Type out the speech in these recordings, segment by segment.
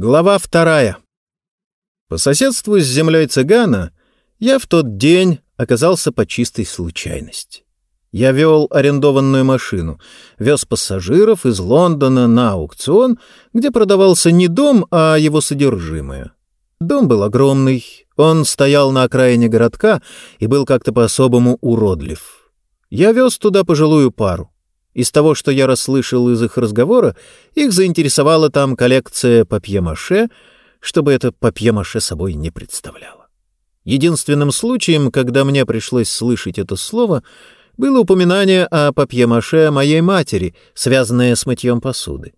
Глава вторая. По соседству с землей цыгана я в тот день оказался по чистой случайности. Я вел арендованную машину, вез пассажиров из Лондона на аукцион, где продавался не дом, а его содержимое. Дом был огромный, он стоял на окраине городка и был как-то по-особому уродлив. Я вез туда пожилую пару. Из того, что я расслышал из их разговора, их заинтересовала там коллекция папье-маше, чтобы это папье-маше собой не представляло. Единственным случаем, когда мне пришлось слышать это слово, было упоминание о папье-маше моей матери, связанное с мытьем посуды.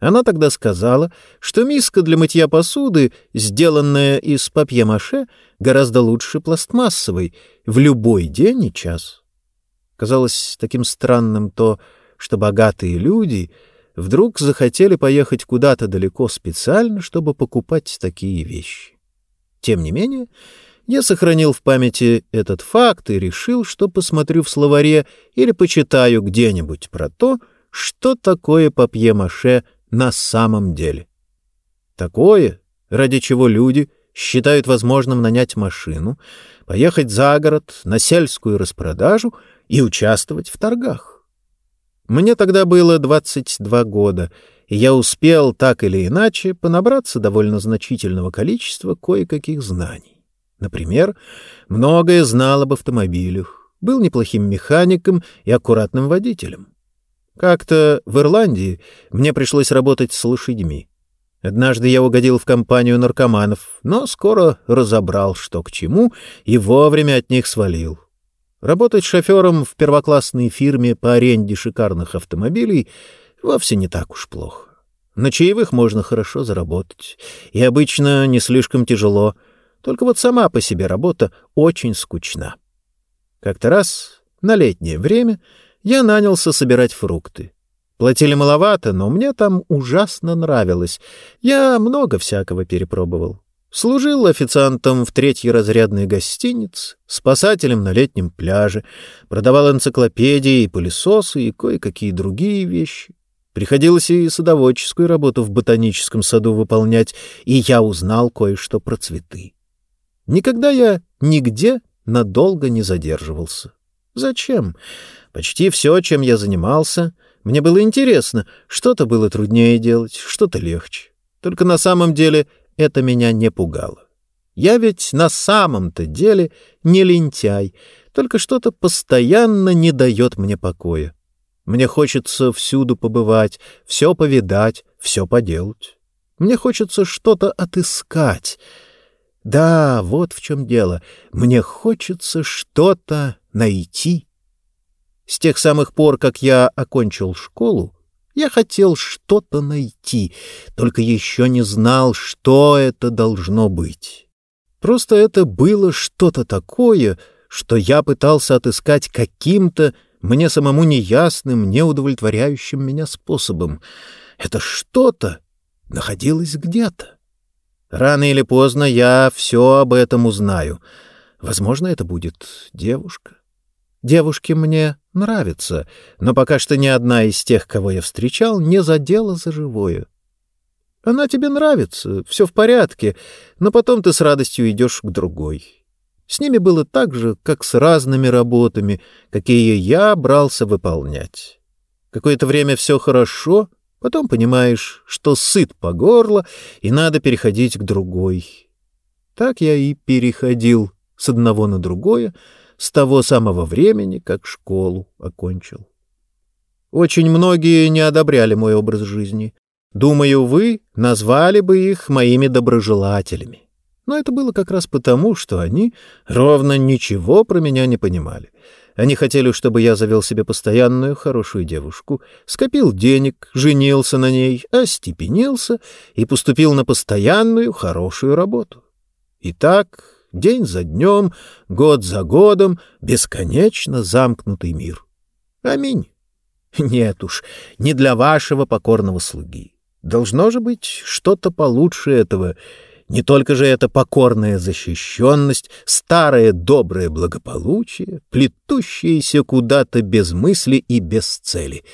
Она тогда сказала, что миска для мытья посуды, сделанная из папье-маше, гораздо лучше пластмассовой в любой день и час. Казалось таким странным то, что богатые люди вдруг захотели поехать куда-то далеко специально, чтобы покупать такие вещи. Тем не менее, я сохранил в памяти этот факт и решил, что посмотрю в словаре или почитаю где-нибудь про то, что такое папье-маше на самом деле. Такое, ради чего люди считают возможным нанять машину, поехать за город на сельскую распродажу — и участвовать в торгах. Мне тогда было 22 года, и я успел так или иначе понабраться довольно значительного количества кое-каких знаний. Например, многое знал об автомобилях, был неплохим механиком и аккуратным водителем. Как-то в Ирландии мне пришлось работать с лошадьми. Однажды я угодил в компанию наркоманов, но скоро разобрал, что к чему, и вовремя от них свалил. Работать шофером в первоклассной фирме по аренде шикарных автомобилей вовсе не так уж плохо. На чаевых можно хорошо заработать, и обычно не слишком тяжело, только вот сама по себе работа очень скучна. Как-то раз, на летнее время, я нанялся собирать фрукты. Платили маловато, но мне там ужасно нравилось. Я много всякого перепробовал. Служил официантом в третьей разрядной гостинице, спасателем на летнем пляже, продавал энциклопедии и пылесосы и кое-какие другие вещи. Приходилось и садоводческую работу в ботаническом саду выполнять, и я узнал кое-что про цветы. Никогда я нигде надолго не задерживался. Зачем? Почти все, чем я занимался, мне было интересно. Что-то было труднее делать, что-то легче. Только на самом деле это меня не пугало. Я ведь на самом-то деле не лентяй, только что-то постоянно не дает мне покоя. Мне хочется всюду побывать, все повидать, все поделать. Мне хочется что-то отыскать. Да, вот в чем дело. Мне хочется что-то найти. С тех самых пор, как я окончил школу, я хотел что-то найти, только еще не знал, что это должно быть. Просто это было что-то такое, что я пытался отыскать каким-то мне самому неясным, неудовлетворяющим меня способом. Это что-то находилось где-то. Рано или поздно я все об этом узнаю. Возможно, это будет девушка. Девушки мне нравятся, но пока что ни одна из тех, кого я встречал, не задела за живое. Она тебе нравится, все в порядке, но потом ты с радостью идешь к другой. С ними было так же, как с разными работами, какие я брался выполнять. Какое-то время все хорошо, потом понимаешь, что сыт по горло, и надо переходить к другой. Так я и переходил с одного на другое, с того самого времени, как школу окончил. Очень многие не одобряли мой образ жизни. Думаю, вы назвали бы их моими доброжелателями. Но это было как раз потому, что они ровно ничего про меня не понимали. Они хотели, чтобы я завел себе постоянную хорошую девушку, скопил денег, женился на ней, остепенился и поступил на постоянную хорошую работу. И так день за днем, год за годом, бесконечно замкнутый мир. Аминь. Нет уж, не для вашего покорного слуги. Должно же быть что-то получше этого. Не только же это покорная защищенность, старое доброе благополучие, плетущееся куда-то без мысли и без цели.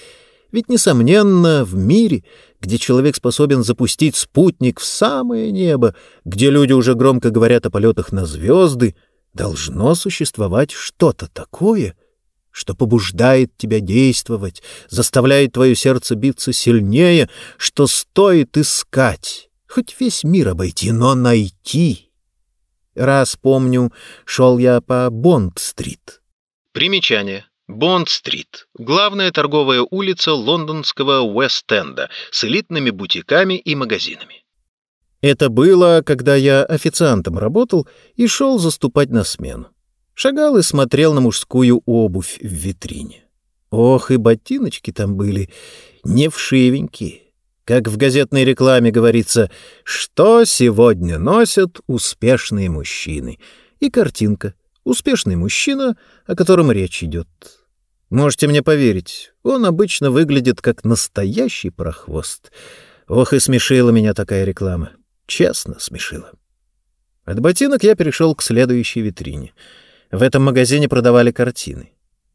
Ведь, несомненно, в мире, где человек способен запустить спутник в самое небо, где люди уже громко говорят о полетах на звезды, должно существовать что-то такое, что побуждает тебя действовать, заставляет твое сердце биться сильнее, что стоит искать, хоть весь мир обойти, но найти. Раз помню, шел я по Бонд-стрит. Примечание. Бонд-стрит – главная торговая улица лондонского Уэст-Энда с элитными бутиками и магазинами. Это было, когда я официантом работал и шел заступать на смену. Шагал и смотрел на мужскую обувь в витрине. Ох, и ботиночки там были не вшивенькие. Как в газетной рекламе говорится, что сегодня носят успешные мужчины. И картинка — Успешный мужчина, о котором речь идет. Можете мне поверить, он обычно выглядит как настоящий прохвост. Ох, и смешила меня такая реклама. Честно смешила. От ботинок я перешел к следующей витрине. В этом магазине продавали картины.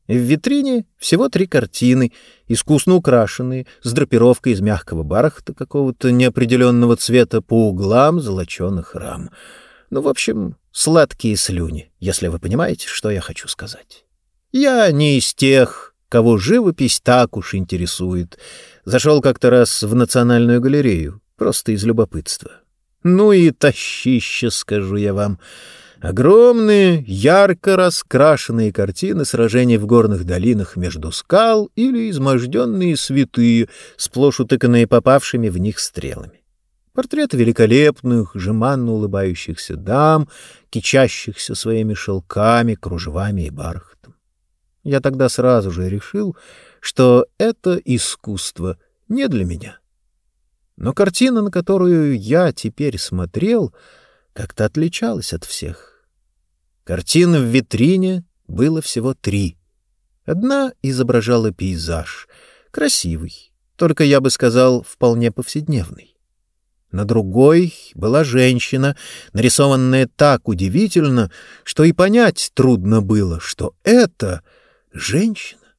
В витрине всего три картины, искусно украшенные, с драпировкой из мягкого бархата какого-то неопределенного цвета по углам золоченых рам — ну, в общем, сладкие слюни, если вы понимаете, что я хочу сказать. Я не из тех, кого живопись так уж интересует. Зашел как-то раз в Национальную галерею, просто из любопытства. Ну и тащище, скажу я вам. Огромные, ярко раскрашенные картины сражений в горных долинах между скал или изможденные святые, сплошь утыканные попавшими в них стрелами. Портреты великолепных, жеманно улыбающихся дам, кичащихся своими шелками, кружевами и бархатом. Я тогда сразу же решил, что это искусство не для меня. Но картина, на которую я теперь смотрел, как-то отличалась от всех. Картин в витрине было всего три. Одна изображала пейзаж, красивый, только, я бы сказал, вполне повседневный. На другой была женщина, нарисованная так удивительно, что и понять трудно было, что это женщина.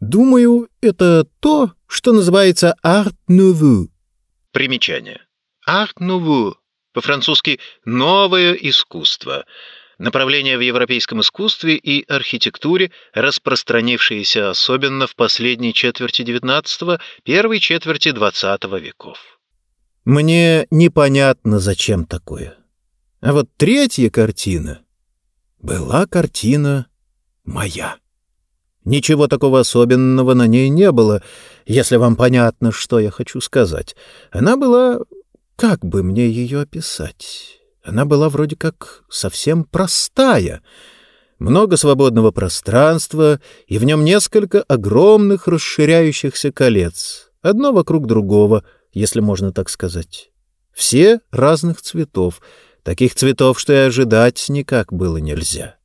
Думаю, это то, что называется «арт nouveau». Примечание. «Арт nouveau» по-французски «новое искусство», направление в европейском искусстве и архитектуре, распространившееся особенно в последней четверти XIX – первой четверти XX веков. Мне непонятно, зачем такое. А вот третья картина была картина моя. Ничего такого особенного на ней не было, если вам понятно, что я хочу сказать. Она была... Как бы мне ее описать? Она была вроде как совсем простая. Много свободного пространства, и в нем несколько огромных расширяющихся колец, одно вокруг другого — если можно так сказать. Все разных цветов, таких цветов, что и ожидать никак было нельзя.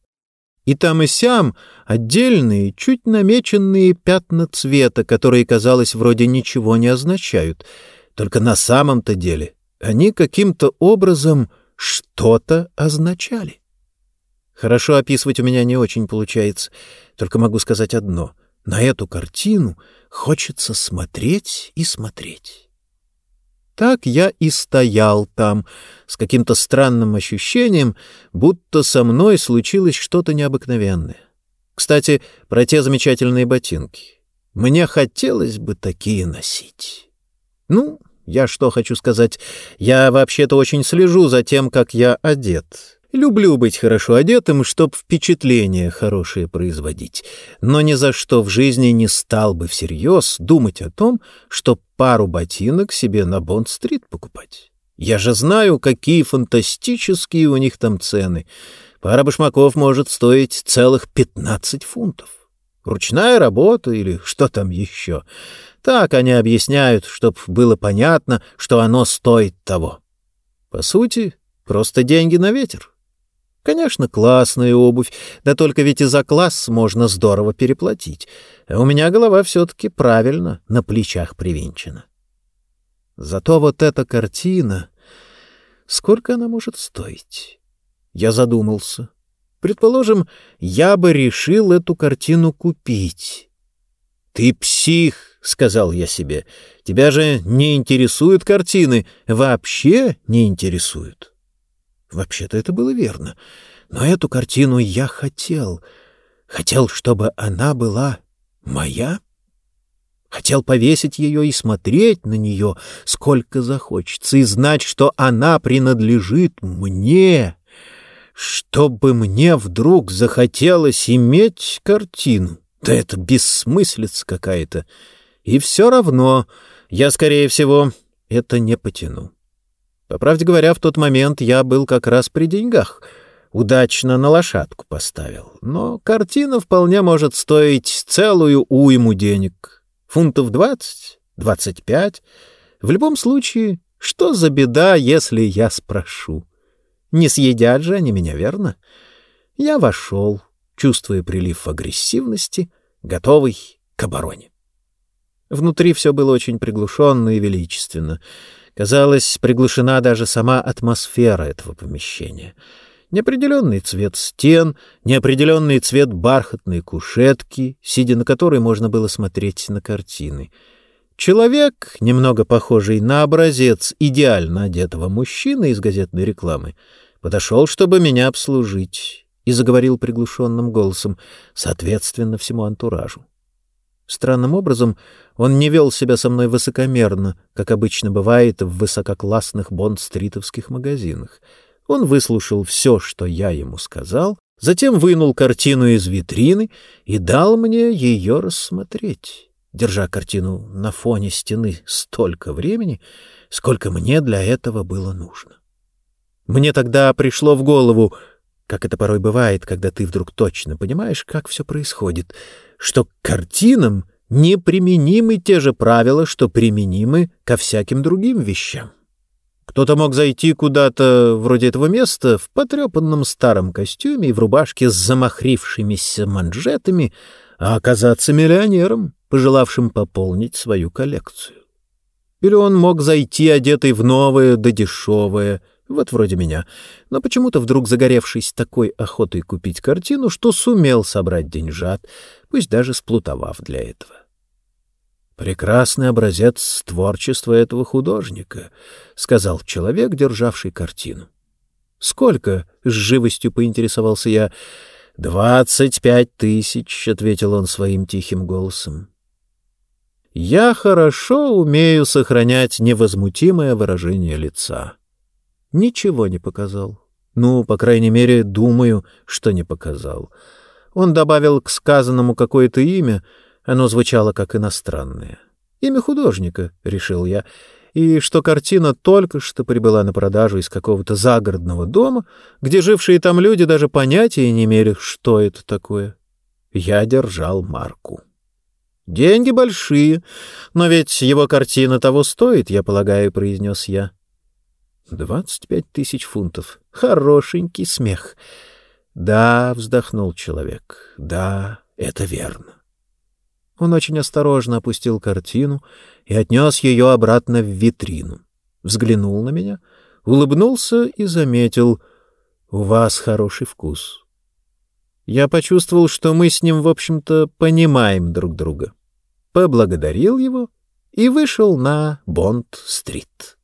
И там и сям отдельные, чуть намеченные пятна цвета, которые, казалось, вроде ничего не означают. Только на самом-то деле они каким-то образом что-то означали. Хорошо описывать у меня не очень получается, только могу сказать одно. На эту картину хочется смотреть и смотреть. Так я и стоял там, с каким-то странным ощущением, будто со мной случилось что-то необыкновенное. Кстати, про те замечательные ботинки. Мне хотелось бы такие носить. Ну, я что хочу сказать, я вообще-то очень слежу за тем, как я одет. Люблю быть хорошо одетым, чтоб впечатление хорошее производить, но ни за что в жизни не стал бы всерьез думать о том, что пару ботинок себе на Бонд-стрит покупать. Я же знаю, какие фантастические у них там цены. Пара башмаков может стоить целых пятнадцать фунтов. Ручная работа или что там еще. Так они объясняют, чтоб было понятно, что оно стоит того. По сути, просто деньги на ветер. Конечно, классная обувь, да только ведь и за класс можно здорово переплатить. А у меня голова все-таки правильно на плечах привинчена. Зато вот эта картина... Сколько она может стоить? Я задумался. Предположим, я бы решил эту картину купить. «Ты псих!» — сказал я себе. «Тебя же не интересуют картины, вообще не интересуют». Вообще-то это было верно. Но эту картину я хотел. Хотел, чтобы она была моя. Хотел повесить ее и смотреть на нее, сколько захочется, и знать, что она принадлежит мне. Чтобы мне вдруг захотелось иметь картину. Да это бессмыслица какая-то. И все равно я, скорее всего, это не потяну. По правде говоря, в тот момент я был как раз при деньгах — удачно на лошадку поставил. Но картина вполне может стоить целую уйму денег. Фунтов двадцать, двадцать пять. В любом случае, что за беда, если я спрошу? Не съедят же они меня, верно? Я вошел, чувствуя прилив агрессивности, готовый к обороне. Внутри все было очень приглушенно и величественно. Казалось, приглушена даже сама атмосфера этого помещения — Неопределенный цвет стен, неопределенный цвет бархатной кушетки, сидя на которой можно было смотреть на картины. Человек, немного похожий на образец идеально одетого мужчины из газетной рекламы, подошел, чтобы меня обслужить, и заговорил приглушенным голосом, соответственно всему антуражу. Странным образом он не вел себя со мной высокомерно, как обычно бывает в высококлассных бонд-стритовских магазинах — он выслушал все, что я ему сказал, затем вынул картину из витрины и дал мне ее рассмотреть, держа картину на фоне стены столько времени, сколько мне для этого было нужно. Мне тогда пришло в голову, как это порой бывает, когда ты вдруг точно понимаешь, как все происходит, что к картинам неприменимы те же правила, что применимы ко всяким другим вещам. Кто-то мог зайти куда-то вроде этого места в потрепанном старом костюме и в рубашке с замахрившимися манжетами, а оказаться миллионером, пожелавшим пополнить свою коллекцию. Или он мог зайти одетый в новое да дешевое, вот вроде меня, но почему-то вдруг загоревшись такой охотой купить картину, что сумел собрать деньжат, пусть даже сплутовав для этого. Прекрасный образец творчества этого художника, сказал человек, державший картину. Сколько? с живостью поинтересовался я. Двадцать пять тысяч, ответил он своим тихим голосом. Я хорошо умею сохранять невозмутимое выражение лица. Ничего не показал. Ну, по крайней мере, думаю, что не показал. Он добавил к сказанному какое-то имя — оно звучало как иностранное. Имя художника, решил я, и что картина только что прибыла на продажу из какого-то загородного дома, где жившие там люди даже понятия не имели, что это такое. Я держал марку. Деньги большие, но ведь его картина того стоит, я полагаю, произнес я. Двадцать пять тысяч фунтов. Хорошенький смех. Да, вздохнул человек. Да, это верно. Он очень осторожно опустил картину и отнес ее обратно в витрину. Взглянул на меня, улыбнулся и заметил «У вас хороший вкус». Я почувствовал, что мы с ним, в общем-то, понимаем друг друга. Поблагодарил его и вышел на Бонд-стрит.